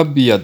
أبيض.